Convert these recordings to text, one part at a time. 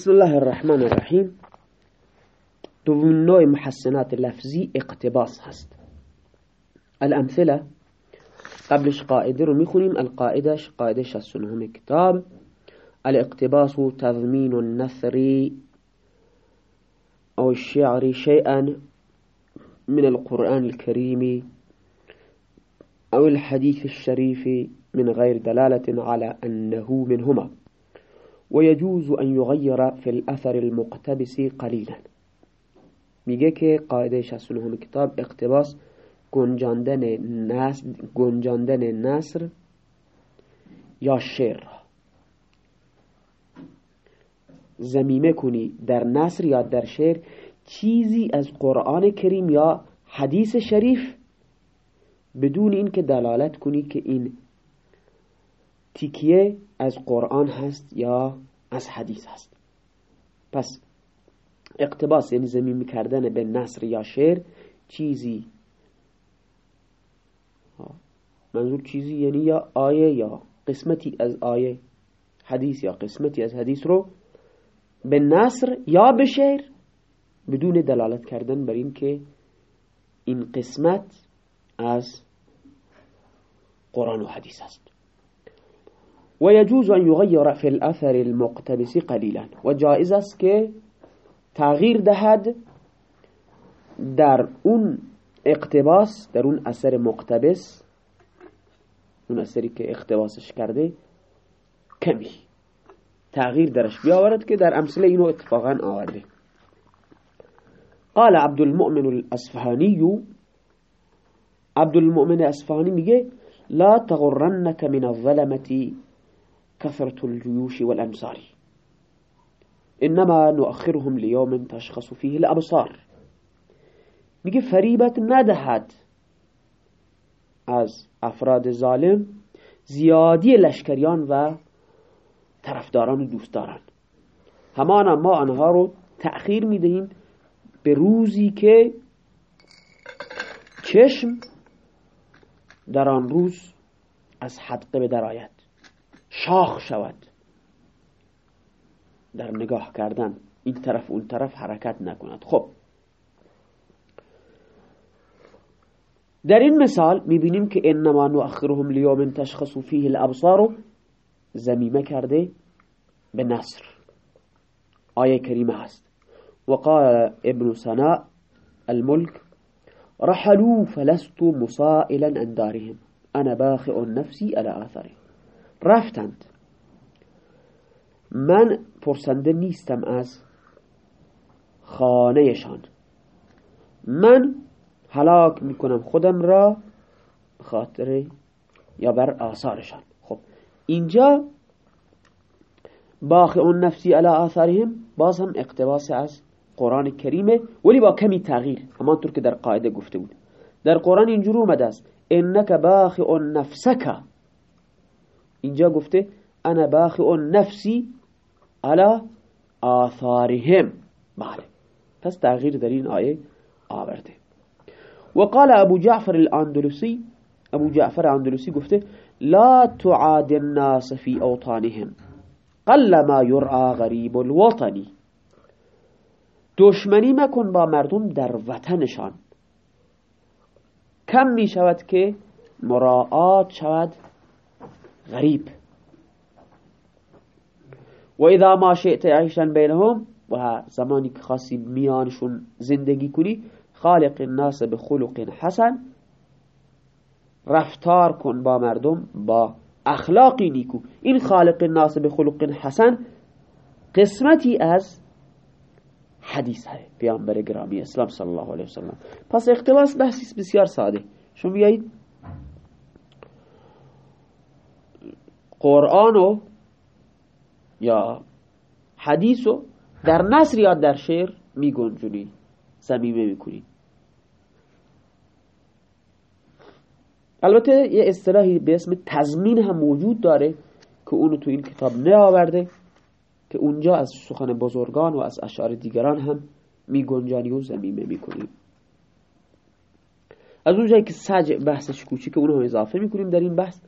بسم الله الرحمن الرحیم دومین نوع محسنات لفظی اقتباس هست. الأمثلة قبلش قاعدة رو میخونیم القاعدش قاعدة 69 کتاب. الاقتباس تضمین النثر أو الشعر شيئا من القرآن الكريم أو الحديث الشريف من غير دلالة على أنه منهما. ويجوز أن يغير في الأثر المقتبس قليلا. میگه که قاعده 69 کتاب اقتباس گنجاندن نصر, گنجاندن نصر یا شعر زمیمه کنی در نصر یا در شعر چیزی از قرآن کریم یا حدیث شریف بدون اینکه دلالت کنی که این تیکیه از قرآن هست یا از حدیث هست. پس اقتباس یعنی زمین کردن به نصر یا شعر چیزی منظور چیزی یعنی یا آیه یا قسمتی از آیه حدیث یا قسمتی از حدیث رو به نصر یا به شعر بدون دلالت کردن بر این که این قسمت از قرآن و حدیث است. و یجوز ان یغیر فی الاثر المقتبس قلیلا و جائز است که تغییر دهد در اون اقتباس در اون اثر مقتبس اون اثری که اقتباسش کرده کمی. تغییر درش بیاورد که در امثله اینو اتفاقا آورده. قال عبد المؤمن الاسفهانی عبد المؤمن الاسفهانی میگه لا تغرنك من الظلمة كثرة الجيوش والأمصار. إنما نؤخرهم ليوم تشخص فيه الأبصار. میگه فریبت ندهد. از افراد ظالم زیادی لشکریان و طرفداران و دوستداران. همان ما آنها رو تأخیر می‌دهیم به روزی که چشم در آن روز از حدقه بدرآید شاخ شود. در نگاه کردن این طرف اون طرف حرکت نکند. خب. در این مثال می‌بینیم که انما نؤخرهم لیوم تشخص فیه الابصار. زمیمه کرده به نصر. آیه کریمه هست. وقال ابن سناء الملك رحلوا فلست مصائلا عن دارهم. انا باخع نفسي على آثارهم. رفتند. من پرسنده نیستم از خانهشان. من هلاک می‌کنم خودم را خاطر یا بر آثارشان. خب اینجا باخ اون نفسی علی آثارهم باز هم اقتباس از قرآن کریمه ولی با کمی تغییر همانطور که در قاعده گفته بود. در قرآن اینجور اومده است. انک باخع نفسک. اینجا گفته انا باخع نفسی على آثارهم. بله. پس تغییر در این آیه آورده. وقال ابو جعفر الاندلسي ابو جعفر الاندلسي گفته لا تعاد الناس في اوطانهم قل ما يرعى غریب الوطنی دشمنی مکن با مردم در وطنشان. کم می شود که مراعات شود غریب. و اذا ما شئت عیشا بینهم و زمانی که خاصی میانشون زندگی کنی خالق الناس به خلق حسن رفتار کن با مردم با اخلاقی نیکو. این خالق الناس به خلق حسن قسمتی از حدیث های پیامبر گرامی اسلام صلی الله علیه وسلم. پس اختلاس بحثی بسیار ساده. شما بیایید قرآن یا حدیثو در نصر یا در شعر می گنجونی زمیمه می‌کنی. البته یه اصطلاحی به اسم تضمین هم موجود داره که اونو تو این کتاب آورده که اونجا از سخن بزرگان و از اشعار دیگران هم می گنجانی و زمیمه می‌کنیم از اونجایی که سج بحثش کوچیک اونو هم اضافه می‌کنیم در این بحث.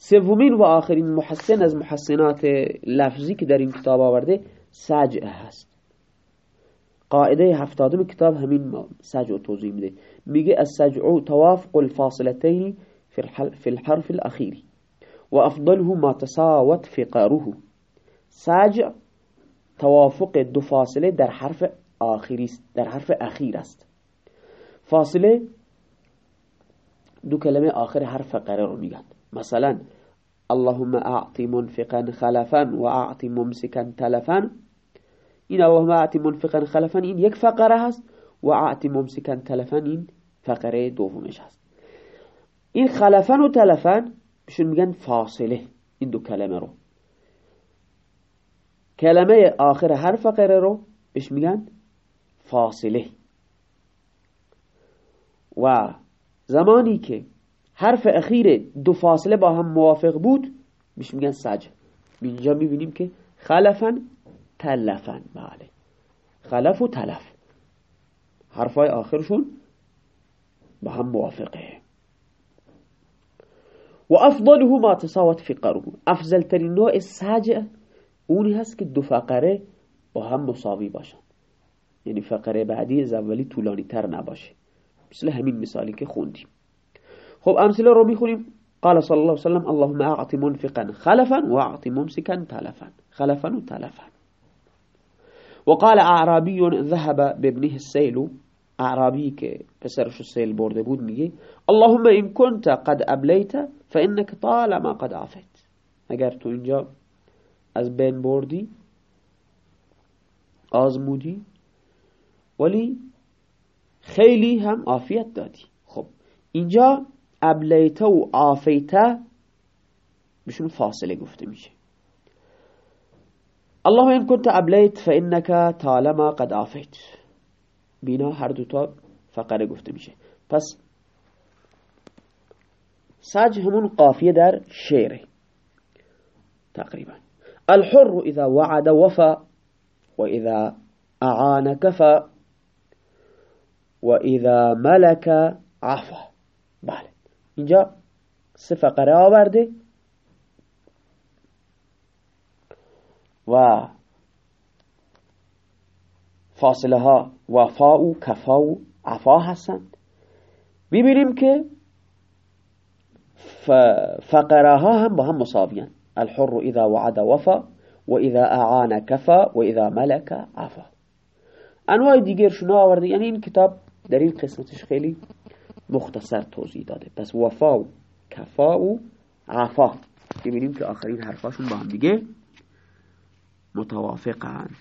سومین و آخرین محسن از محسنات لفظی که در این کتاب آورده سجع هست. قاعده هفتادم کتاب همین سجع توضیح میده. میگه السجع توافق الفاصلتين في الحرف الأخير وأفضله ما تساوت فقاره. سجع توافق دو فاصله در حرف آخری در حرف اخیر است. فاصله دو کلمه آخر حرف قره رو میگن. مثلا اللهم اعطی منفقا خلفا و اعطی ممسکا تلفا. این اللهم اعطی منفقا خلفا این یک فقره هست و اعطی ممسکا تلفا این فقره دومش هست. این خلفا و تلفا بهشون میگن فاصله این دو کلمه رو. کلمه آخر هر فقره رو بهش میگن فاصله. و زمانی که حرف اخیر دو فاصله با هم موافق بود بهش میگن سج اینجا می‌بینیم که خلفن تلفن بله. خلف و تلف. حرفای آخرشون با هم موافقه. و افضله ما تساوت فقره افضل ترین نوع سجع اونی هست که دو فقره با هم مساوی باشن. یعنی فقره بعدی از اولی طولانی تر نباشه. مثل همین مثالی که خوندیم. خب أمثلة رو میخونیم؟ قال صلی الله علیه وسلم اللهم اعطي منفقا خلفا واعطي ممسكا تلفا. خلفا و تلفا. وقال اعرابی ذهب بابنه السيل اعرابی که پسرش سیل برده بود میگه اللهم ان كنت قد ابلیت فانك طالما قد عفت اگر تو اینجا از بین بردی آزمودی ولی خیلی هم عافیت دادی. خب اینجا ابلیته و عافیته بشون فاصله گفته میشه. الله این كنت ابلیت فانك طالما قد عافیت بینا هر دوتا فقره گفته میشه. پس سج همون قافیه در شعره تقریبا. الحر اذا وعد وفى واذا اعان كفى واذا ملك عفا. اینجا سه فقره آورده و فاصله ها وفا و کفا و عفا هستند. ببینیم که فقره ها هم با هم مساویان. الحر اذا وعد وفا و اذا اعان کفا و اذا ملک عفا. انواع دیگرشون آورده یعنی این کتاب در این قسمتش خیلی مختصر توضیح داده. پس وفا و کفا و عفا. ببینیم که آخرین حرفاشون با هم دیگه متوافقند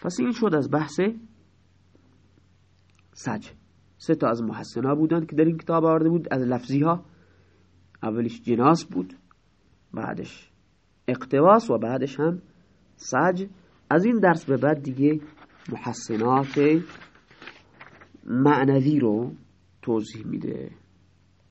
پس این شد از بحث سج. سه تا از محسنها بودن که در این کتاب آورده بود. از لفظی ها اولش جناس بود بعدش اقتواس و بعدش هم سج. از این درس به بعد دیگه محسنات معنوی رو توضیح میده